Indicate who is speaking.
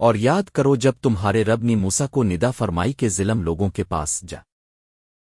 Speaker 1: اور یاد کرو جب تمہارے رب نے موسا کو ندا فرمائی کے ظلم لوگوں کے پاس جا۔